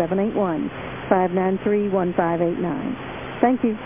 781-593-1589. Thank you.